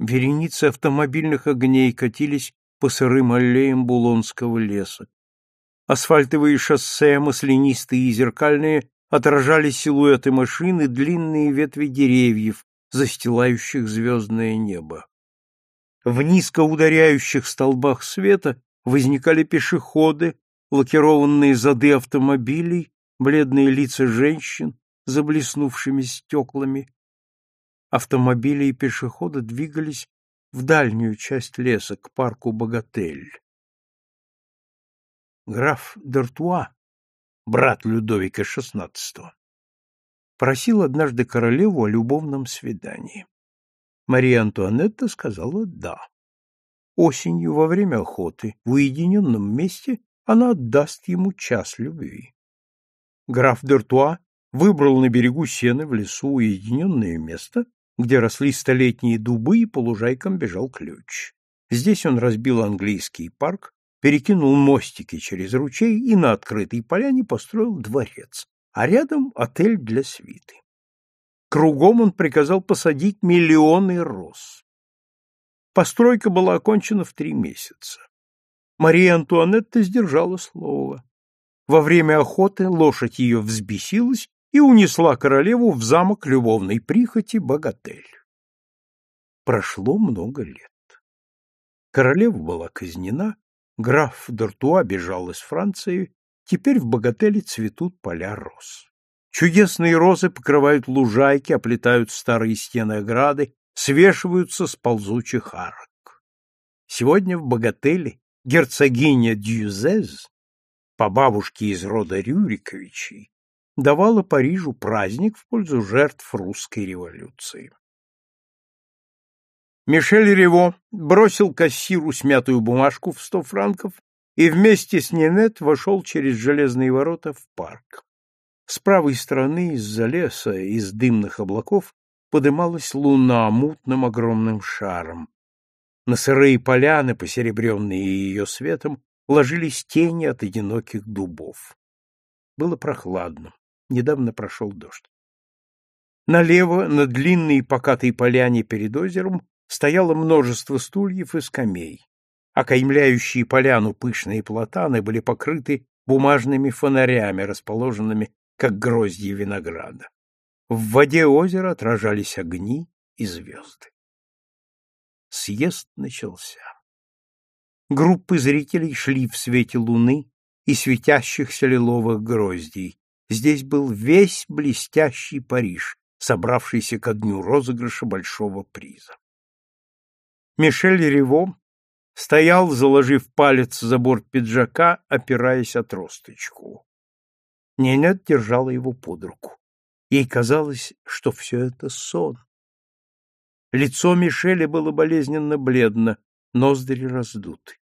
Вереницы автомобильных огней катились по сырым аллеям Булонского леса. Асфальтовые шоссе, маслянистые и зеркальные, отражали силуэты машин и длинные ветви деревьев, застилающих звездное небо. В низко ударяющих столбах света возникали пешеходы, лакированные зады автомобилей, бледные лица женщин за блеснувшими стеклами. Автомобили и пешеходы двигались в дальнюю часть леса, к парку Богатель. Граф Д'Артуа, брат Людовика XVI, просил однажды королеву о любовном свидании. Мария Антуанетта сказала «да». Осенью, во время охоты, в уединенном месте, она отдаст ему час любви. Граф Д'Артуа выбрал на берегу Сены в лесу уединенное место, где росли столетние дубы и по лужайкам бежал ключ. Здесь он разбил английский парк, перекинул мостики через ручей и на открытой поляне построил дворец, а рядом отель для свиты. Кругом он приказал посадить миллионы роз. Постройка была окончена в три месяца. Мария Антуанетта сдержала слово. Во время охоты лошадь ее взбесилась и унесла королеву в замок любовной прихоти Богатель. Прошло много лет. Королева была казнена, граф Д'Артуа бежал из Франции, теперь в Богателе цветут поля роз. Чудесные розы покрывают лужайки, оплетают старые стены ограды, свешиваются с ползучих арок. Сегодня в Богателе герцогиня Дюзез, по бабушке из рода Рюриковичей, давала Парижу праздник в пользу жертв русской революции. Мишель Рево бросил кассиру смятую бумажку в сто франков и вместе с Нинет вошел через железные ворота в парк. С правой стороны из-за леса, из дымных облаков, подымалась луна мутным огромным шаром. На сырые поляны, посеребренные ее светом, ложились тени от одиноких дубов. Было прохладно. Недавно прошел дождь. Налево, на длинной покатой поляне перед озером, стояло множество стульев и скамей. Окаймляющие поляну пышные платаны были покрыты бумажными фонарями, расположенными как гроздья винограда. В воде озера отражались огни и звезды. Съезд начался. Группы зрителей шли в свете луны и светящихся лиловых гроздей. Здесь был весь блестящий Париж, собравшийся ко дню розыгрыша большого приза. Мишель Рево стоял, заложив палец за борт пиджака, опираясь от тросточку. Ненет держала его под руку. Ей казалось, что все это сон. Лицо Мишеля было болезненно бледно, ноздри раздуты.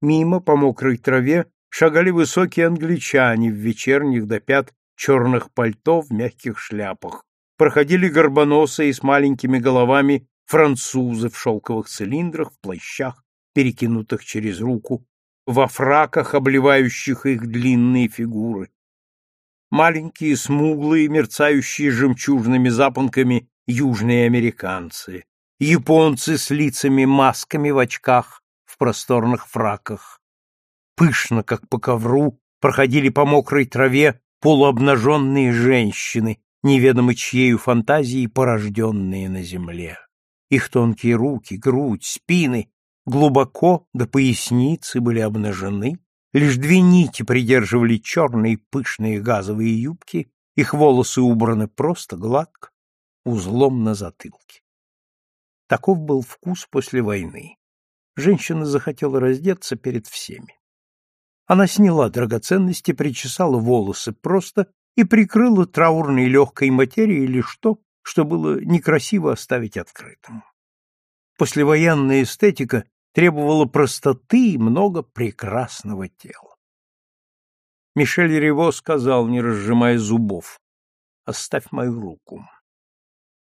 Мимо по мокрой траве шагали высокие англичане в вечерних до пят черных пальто в мягких шляпах. Проходили горбоносые с маленькими головами французы в шелковых цилиндрах, в плащах, перекинутых через руку, во фраках, обливающих их длинные фигуры маленькие, смуглые, мерцающие жемчужными запонками южные американцы, японцы с лицами-масками в очках, в просторных фраках. Пышно, как по ковру, проходили по мокрой траве полуобнаженные женщины, неведомо чьею фантазией порожденные на земле. Их тонкие руки, грудь, спины глубоко до поясницы были обнажены, Лишь две нити придерживали черные пышные газовые юбки, их волосы убраны просто гладко, узлом на затылке. Таков был вкус после войны. Женщина захотела раздеться перед всеми. Она сняла драгоценности, причесала волосы просто и прикрыла траурной легкой материей лишь то, что было некрасиво оставить открытым. Послевоенная эстетика требовала простоты и много прекрасного тела. Мишель Рево сказал, не разжимая зубов, «Оставь мою руку».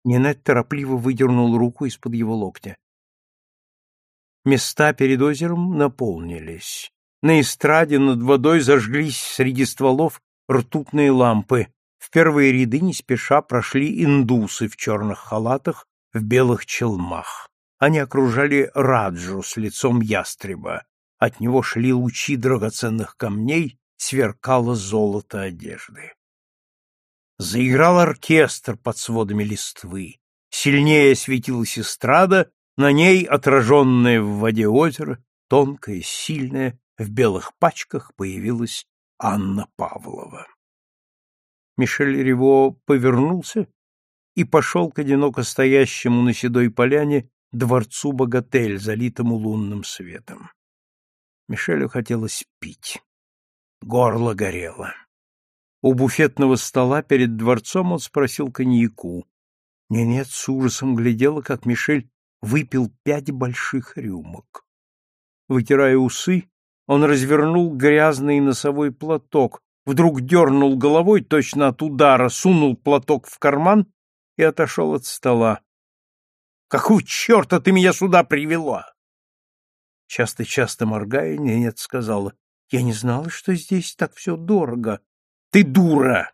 Нинет торопливо выдернул руку из-под его локтя. Места перед озером наполнились. На эстраде над водой зажглись среди стволов ртутные лампы. В первые ряды не спеша прошли индусы в черных халатах, в белых челмах. Они окружали Раджу с лицом ястреба. От него шли лучи драгоценных камней, сверкало золото одежды. Заиграл оркестр под сводами листвы. Сильнее светилась эстрада, на ней, отраженное в воде озеро, тонкое, сильное, в белых пачках появилась Анна Павлова. Мишель Рево повернулся и пошел к одиноко стоящему на седой поляне дворцу Богатель, залитому лунным светом. Мишелю хотелось пить. Горло горело. У буфетного стола перед дворцом он спросил коньяку. Ненет с ужасом глядела, как Мишель выпил пять больших рюмок. Вытирая усы, он развернул грязный носовой платок, вдруг дернул головой точно от удара, сунул платок в карман и отошел от стола. «Какого черта ты меня сюда привела?» Часто-часто моргая, Ненет сказала, «Я не знала, что здесь так все дорого». «Ты дура!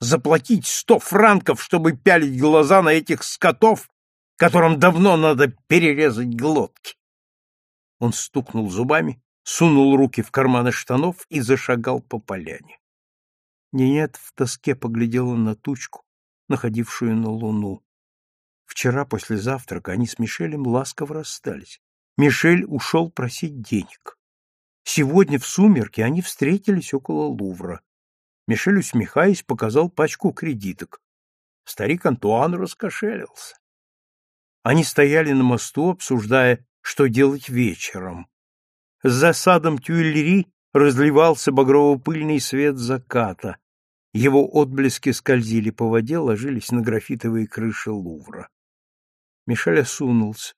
Заплатить сто франков, чтобы пялить глаза на этих скотов, которым давно надо перерезать глотки!» Он стукнул зубами, сунул руки в карманы штанов и зашагал по поляне. Ненет в тоске поглядела на тучку, находившую на луну. Вчера после завтрака они с Мишелем ласково расстались. Мишель ушел просить денег. Сегодня в сумерки они встретились около Лувра. Мишель, усмехаясь, показал пачку кредиток. Старик Антуан раскошелился. Они стояли на мосту, обсуждая, что делать вечером. За садом Тюильри разливался багрово-пыльный свет заката. Его отблески скользили по воде, ложились на графитовые крыши Лувра. Мишель осунулся.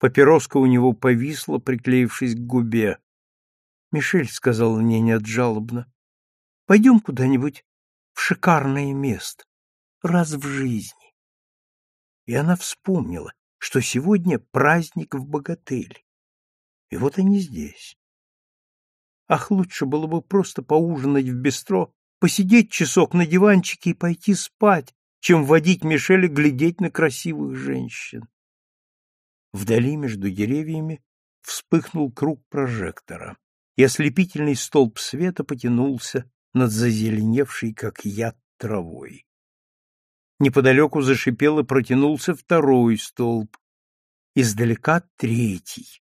Папироска у него повисла, приклеившись к губе. — Мишель, — сказала Неня жалобно, — пойдем куда-нибудь в шикарное место, раз в жизни. И она вспомнила, что сегодня праздник в Богателе. И вот они здесь. Ах, лучше было бы просто поужинать в бистро, посидеть часок на диванчике и пойти спать, чем водить Мишеля глядеть на красивых женщин. Вдали между деревьями вспыхнул круг прожектора, и ослепительный столб света потянулся над зазеленевшей, как яд, травой. Неподалеку зашипел и протянулся второй столб, издалека третий.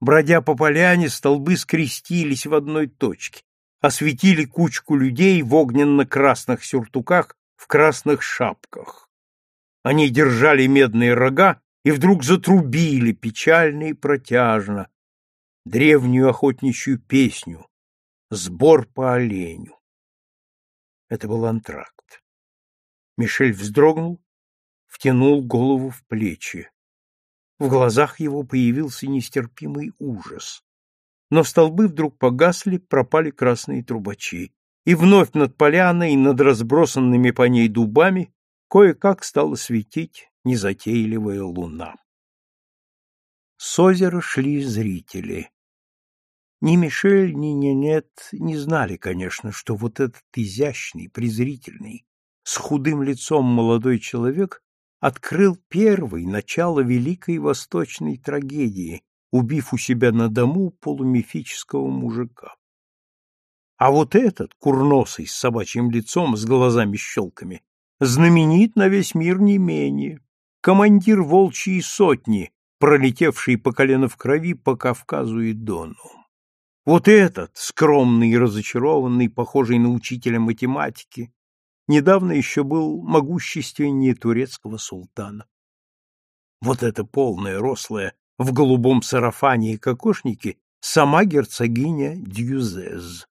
Бродя по поляне, столбы скрестились в одной точке, осветили кучку людей в огненно-красных сюртуках в красных шапках. Они держали медные рога и вдруг затрубили печально и протяжно древнюю охотничью песню «Сбор по оленю». Это был антракт. Мишель вздрогнул, втянул голову в плечи. В глазах его появился нестерпимый ужас. Но столбы вдруг погасли, пропали красные трубачи, и вновь над поляной, над разбросанными по ней дубами, кое-как стала светить незатейливая луна. С озера шли зрители. Ни Мишель, ни Ненет не знали, конечно, что вот этот изящный, презрительный, с худым лицом молодой человек открыл первый начало великой восточной трагедии, убив у себя на дому полумифического мужика. А вот этот, курносый, с собачьим лицом, с глазами-щелками, знаменит на весь мир не менее. Командир волчьей сотни, пролетевший по колено в крови по Кавказу и Дону. Вот этот, скромный и разочарованный, похожий на учителя математики, недавно еще был могущественнее турецкого султана. Вот эта полная, рослая, в голубом сарафане и кокошнике сама герцогиня Дьюзез.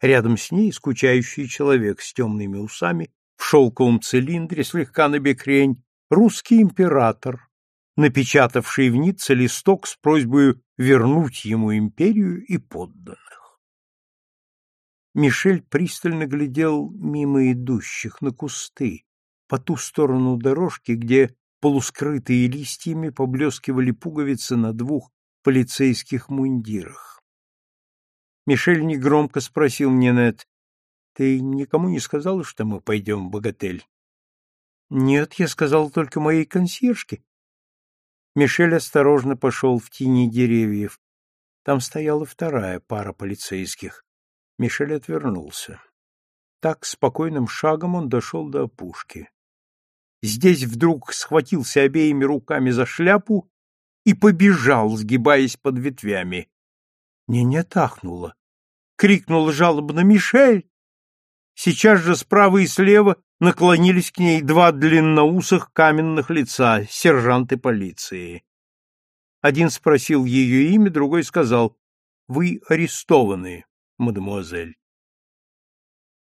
Рядом с ней скучающий человек с темными усами, в шелковом цилиндре, слегка набекрень, русский император, напечатавший в Ницце листок с просьбой вернуть ему империю и подданных. Мишель пристально глядел мимо идущих на кусты, по ту сторону дорожки, где полускрытые листьями поблескивали пуговицы на двух полицейских мундирах. Мишель негромко спросил мне Нет, «Ты никому не сказал, что мы пойдем в богатель?» «Нет, я сказал только моей консьержке». Мишель осторожно пошел в тени деревьев. Там стояла вторая пара полицейских. Мишель отвернулся. Так спокойным шагом он дошел до опушки. Здесь вдруг схватился обеими руками за шляпу и побежал, сгибаясь под ветвями. Не-не тахнула. Крикнул жалобно «Мишель!» Сейчас же справа и слева наклонились к ней два длинноусых каменных лица, сержанты полиции. Один спросил ее имя, другой сказал «Вы арестованы, мадемуазель».